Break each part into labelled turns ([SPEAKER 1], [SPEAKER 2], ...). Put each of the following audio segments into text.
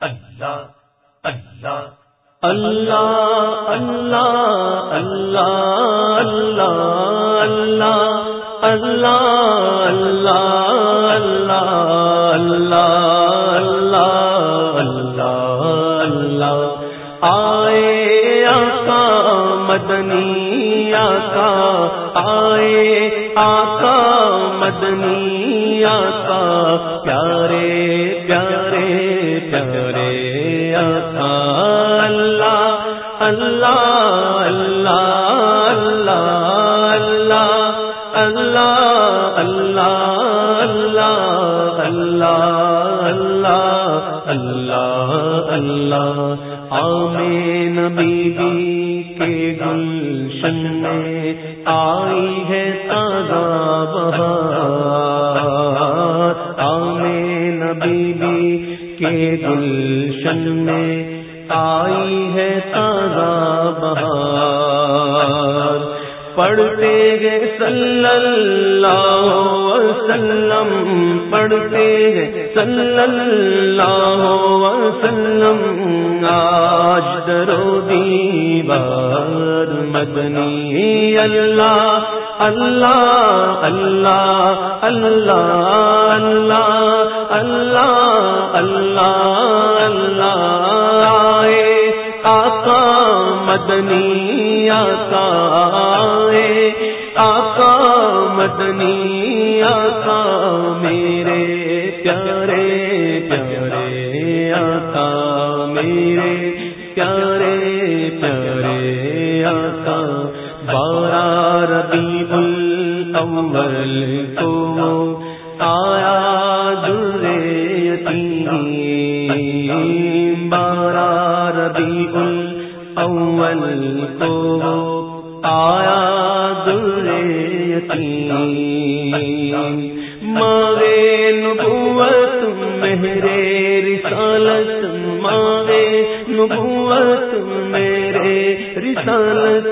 [SPEAKER 1] اللہ اللہ اللہ اللہ اللہ اللہ اللہ اللہ اللہ اللہ اللہ اللہ اللہ آئے آقا مدنی آقا آئے آقا مدنی پیارے آقا اللہ اللہ اللہ اللہ اللہ اللہ اللہ اللہ اللہ اللہ آمین بی کے گلشن میں آئی ہے تازہ بہار آمین بی کے گلشن میں آئی ہے تازہ بہار۔ پڑھتے گئے صلی اللہ وسلم، پڑھتے گئے صلی اللہ وسلم، آج درو دیوار۔ مدنی، اللہ اللہ اللہ اللہ اللہ اللہ اللہ اللہ آقا مدنی، آقا آقا مدنی، آقا، میرے پیارے پیارے، آقا، میرے پیارے۔ کا بارہ ربی الاول تو آیا در یتیم بارہ ربی الاول تو آیا در مارے نبوت میرے رسالت۔ مارے نبوت میں رسالت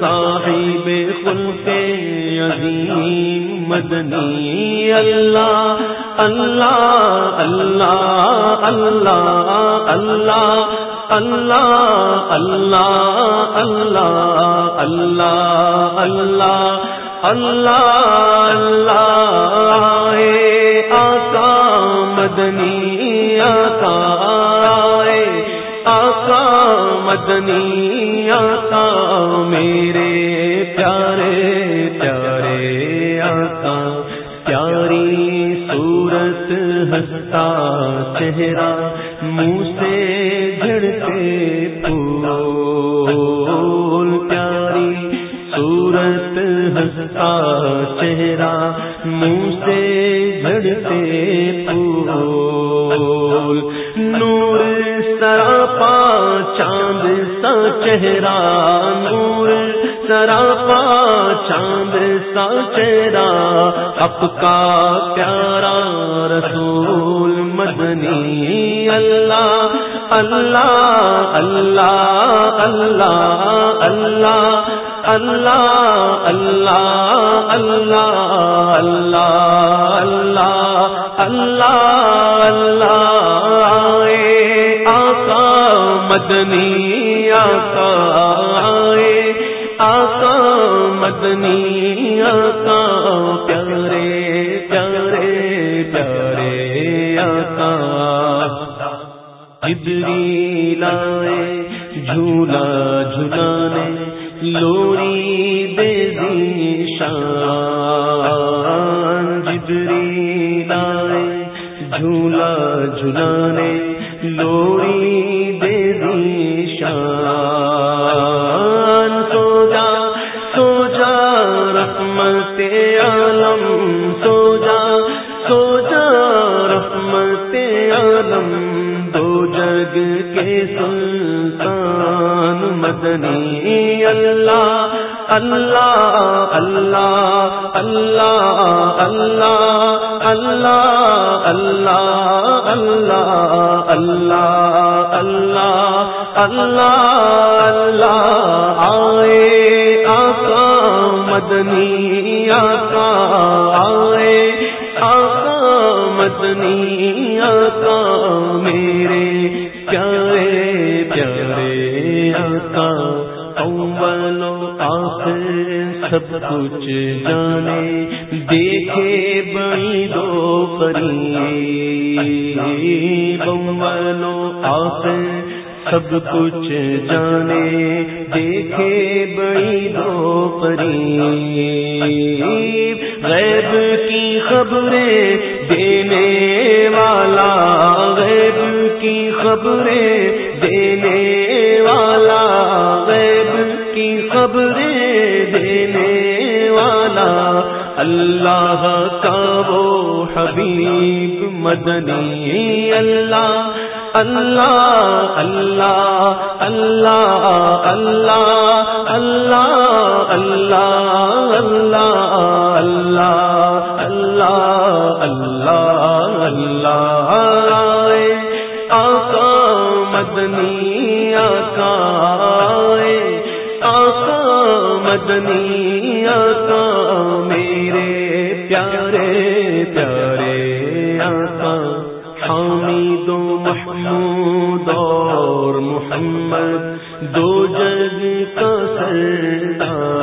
[SPEAKER 1] صاحب خلق عظیم مدنی اللہ اللہ اللہ اللہ اللہ اللہ اللہ اللہ اللہ اللہ اللہ اللہ آقا مدنی مدنی آقا میرے پیارے پیارے آقا، پیاری صورت ہستا چہرہ، منہ سے جھڑتے پھول، پیاری صورت ہستا چہرہ، منہ سے جھڑتے پھول، نور چہرہ نور سراپا چاند سا چہرہ اب کا پیارا رسول مدنی اللہ اللہ اللہ اللہ اللہ اللہ اللہ اللہ اللہ اللہ اللہ آقا مدنی آقا آقا مدنی آقا، پیارے پیارے پیارے آقا۔ ادری لائے جھولا جھلانے، لوری دے دی شان۔ جدری لائے جھولا جھلانے، لوری مدنی اللہ اللہ اللہ اللہ اللہ اللہ اللہ اللہ اللہ اللہ اللہ اللہ آئے آقا مدنی آقا آئے آقا مدنی آقا میرے پیارے پیارے آقا اول و آخر سب کچھ جانے، دیکھے بڑی دو پری۔ بمول و آخر سب کچھ جانے، دیکھے بڑی دو پری غیب کی خبریں دینے والا، غیب کی خبریں دینے والا، غیب کی خبریں دینے والا۔ اللہ کا وہ حبیب مدنی، اللہ اللہ اللہ اللہ اللہ اللہ اللہ اللہ اللہ اللہ اللہ اللہ آقا مدنی آقا آقا مدنی آقا میرے پیارے پیارے حامد و محمود اور محمد، دو جگ کا سردار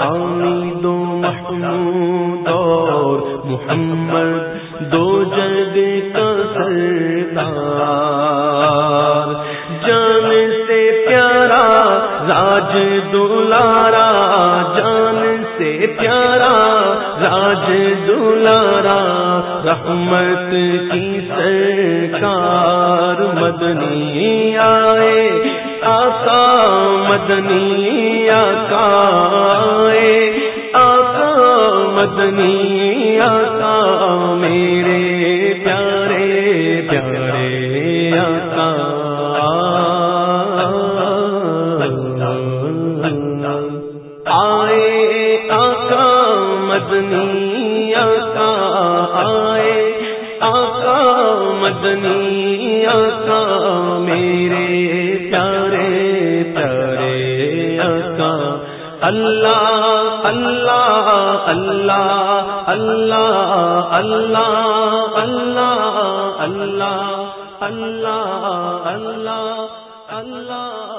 [SPEAKER 1] حامد و محمود اور محمد، دو جگ کا سردار۔ جان سے پیارا، راج دلارا، جان سے پیارا راج دلارا رحمت کی سرکار مدنی آئے، آقا مدنی آقا آئے، آقا مدنی آقا، میرے پیارے پیارے آقا۔ مدنی آقا آئے آقا مدنی آقا میرے پیارے پیارے آقا اللہ اللہ اللہ اللہ اللہ اللہ اللہ اللہ اللہ اللہ